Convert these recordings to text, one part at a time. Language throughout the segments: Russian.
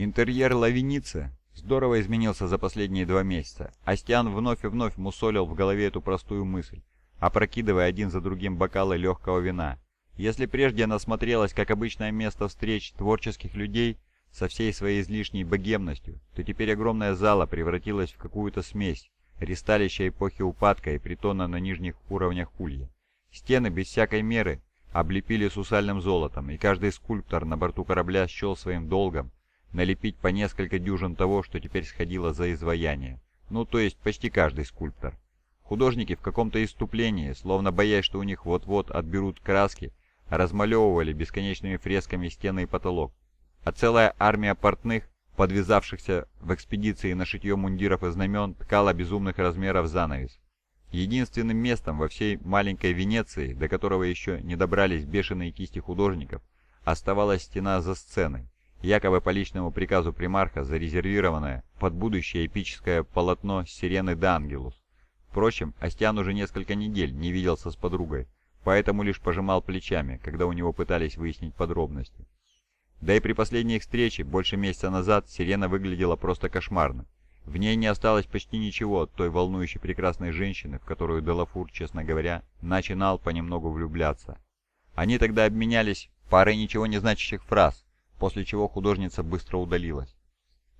Интерьер Лавиницы здорово изменился за последние два месяца. Астиан вновь и вновь мусолил в голове эту простую мысль, опрокидывая один за другим бокалы легкого вина. Если прежде она смотрелась как обычное место встреч творческих людей со всей своей излишней богемностью, то теперь огромная зала превратилась в какую-то смесь ристалища эпохи упадка и притона на нижних уровнях улья. Стены без всякой меры облепили сусальным золотом, и каждый скульптор на борту корабля счел своим долгом налепить по несколько дюжин того, что теперь сходило за изваяние. Ну, то есть почти каждый скульптор. Художники в каком-то иступлении, словно боясь, что у них вот-вот отберут краски, размалевывали бесконечными фресками стены и потолок. А целая армия портных, подвязавшихся в экспедиции на шитье мундиров и знамен, ткала безумных размеров занавес. Единственным местом во всей маленькой Венеции, до которого еще не добрались бешеные кисти художников, оставалась стена за сценой, якобы по личному приказу примарха зарезервированное под будущее эпическое полотно «Сирены Д'Ангелус». Впрочем, Астиан уже несколько недель не виделся с подругой, поэтому лишь пожимал плечами, когда у него пытались выяснить подробности. Да и при последней их встрече, больше месяца назад, Сирена выглядела просто кошмарно. В ней не осталось почти ничего от той волнующей прекрасной женщины, в которую Делафур, честно говоря, начинал понемногу влюбляться. Они тогда обменялись парой ничего не значащих фраз, после чего художница быстро удалилась.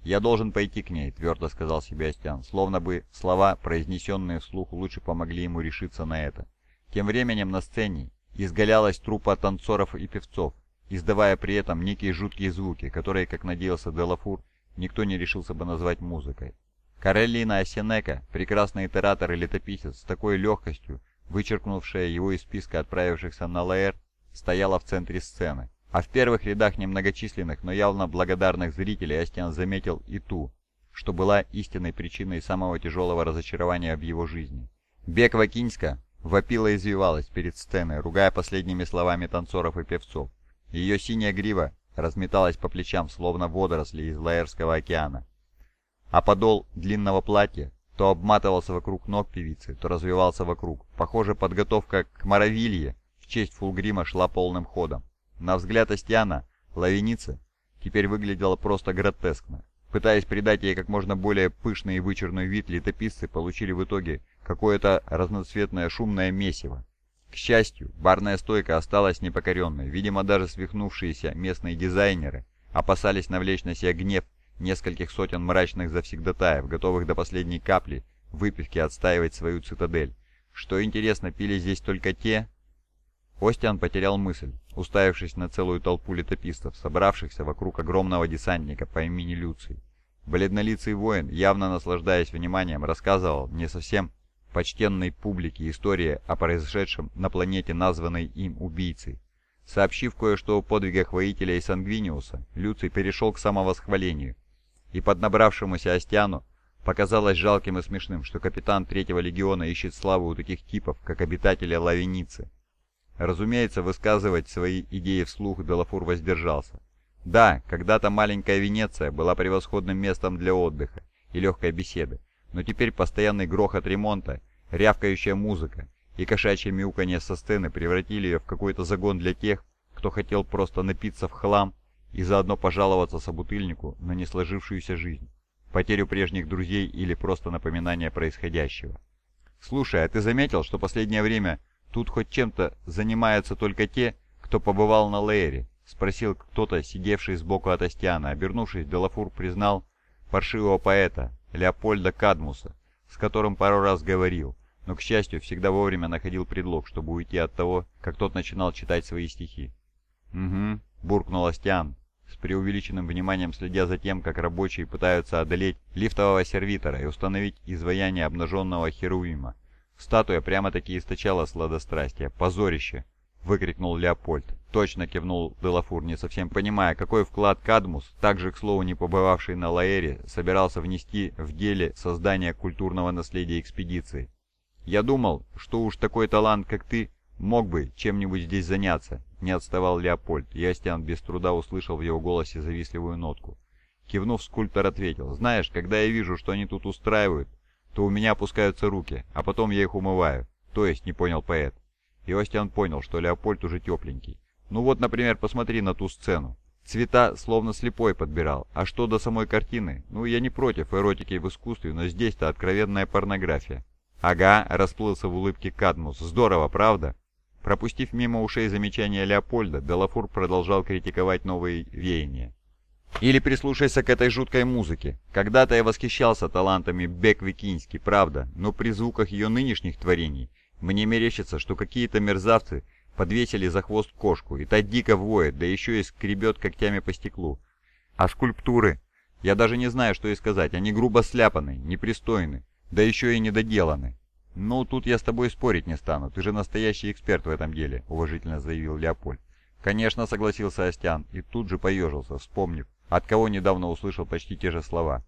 «Я должен пойти к ней», — твердо сказал Себастьян, словно бы слова, произнесенные вслух, лучше помогли ему решиться на это. Тем временем на сцене изгалялась труппа танцоров и певцов, издавая при этом некие жуткие звуки, которые, как надеялся Делафур, никто не решился бы назвать музыкой. Каролина Осенека, прекрасный итератор и летописец, с такой легкостью, вычеркнувшая его из списка отправившихся на Лаэр, стояла в центре сцены. А в первых рядах немногочисленных, но явно благодарных зрителей Астиан заметил и ту, что была истинной причиной самого тяжелого разочарования в его жизни. Бек Вакинска вопила и извивалась перед сценой, ругая последними словами танцоров и певцов. Ее синяя грива разметалась по плечам, словно водоросли из Лаэрского океана. А подол длинного платья то обматывался вокруг ног певицы, то развивался вокруг. Похоже, подготовка к Моровилье в честь Фулгрима шла полным ходом. На взгляд Астиана, лавеница теперь выглядела просто гротескно. Пытаясь придать ей как можно более пышный и вычурный вид, летописцы получили в итоге какое-то разноцветное шумное месиво. К счастью, барная стойка осталась непокоренной. Видимо, даже свихнувшиеся местные дизайнеры опасались навлечь на себя гнев нескольких сотен мрачных завсегдатаев, готовых до последней капли выпивки отстаивать свою цитадель. Что интересно, пили здесь только те, Остиан потерял мысль, уставившись на целую толпу летописцев, собравшихся вокруг огромного десантника по имени Люций. Бледнолицый воин, явно наслаждаясь вниманием, рассказывал не совсем почтенной публике истории о произошедшем на планете, названной им убийцей. Сообщив кое-что о подвигах воителя и Сангвиниуса, Люций перешел к самовосхвалению, и под набравшемуся Астиану показалось жалким и смешным, что капитан Третьего Легиона ищет славу у таких типов, как обитатели Лавеницы. Разумеется, высказывать свои идеи вслух Делафур воздержался. Да, когда-то маленькая Венеция была превосходным местом для отдыха и легкой беседы, но теперь постоянный грохот ремонта, рявкающая музыка и кошачье мяуканье со сцены превратили ее в какой-то загон для тех, кто хотел просто напиться в хлам и заодно пожаловаться собутыльнику на несложившуюся жизнь, потерю прежних друзей или просто напоминание происходящего. «Слушай, а ты заметил, что последнее время Тут хоть чем-то занимаются только те, кто побывал на Лейре?» — спросил кто-то, сидевший сбоку от Астиана. Обернувшись, Делафур признал паршивого поэта Леопольда Кадмуса, с которым пару раз говорил, но, к счастью, всегда вовремя находил предлог, чтобы уйти от того, как тот начинал читать свои стихи. «Угу», — буркнул Астиан, с преувеличенным вниманием следя за тем, как рабочие пытаются одолеть лифтового сервитора и установить изваяние обнаженного Херувима. Статуя прямо-таки источала сладострастие. «Позорище!» — выкрикнул Леопольд. Точно кивнул Делафур, не совсем понимая, какой вклад Кадмус, также, к слову, не побывавший на Лаэре, собирался внести в деле создания культурного наследия экспедиции. «Я думал, что уж такой талант, как ты, мог бы чем-нибудь здесь заняться», — не отставал Леопольд. Ястян без труда услышал в его голосе завистливую нотку. Кивнув, скульптор ответил, «Знаешь, когда я вижу, что они тут устраивают, то у меня опускаются руки, а потом я их умываю. То есть, не понял поэт. И Остиан понял, что Леопольд уже тепленький. Ну вот, например, посмотри на ту сцену. Цвета словно слепой подбирал. А что до самой картины? Ну, я не против эротики в искусстве, но здесь-то откровенная порнография. Ага, расплылся в улыбке Кадмус. Здорово, правда? Пропустив мимо ушей замечания Леопольда, Делафур продолжал критиковать новые веяния. Или прислушайся к этой жуткой музыке. Когда-то я восхищался талантами Бек Викински, правда, но при звуках ее нынешних творений мне мерещится, что какие-то мерзавцы подвесили за хвост кошку, и та дико воет, да еще и скребет когтями по стеклу. А скульптуры? Я даже не знаю, что и сказать, они грубо сляпаны, непристойны, да еще и недоделаны. «Ну, тут я с тобой спорить не стану, ты же настоящий эксперт в этом деле», — уважительно заявил Леопольд. «Конечно», — согласился Остян, и тут же поежился, вспомнив, от кого недавно услышал почти те же слова.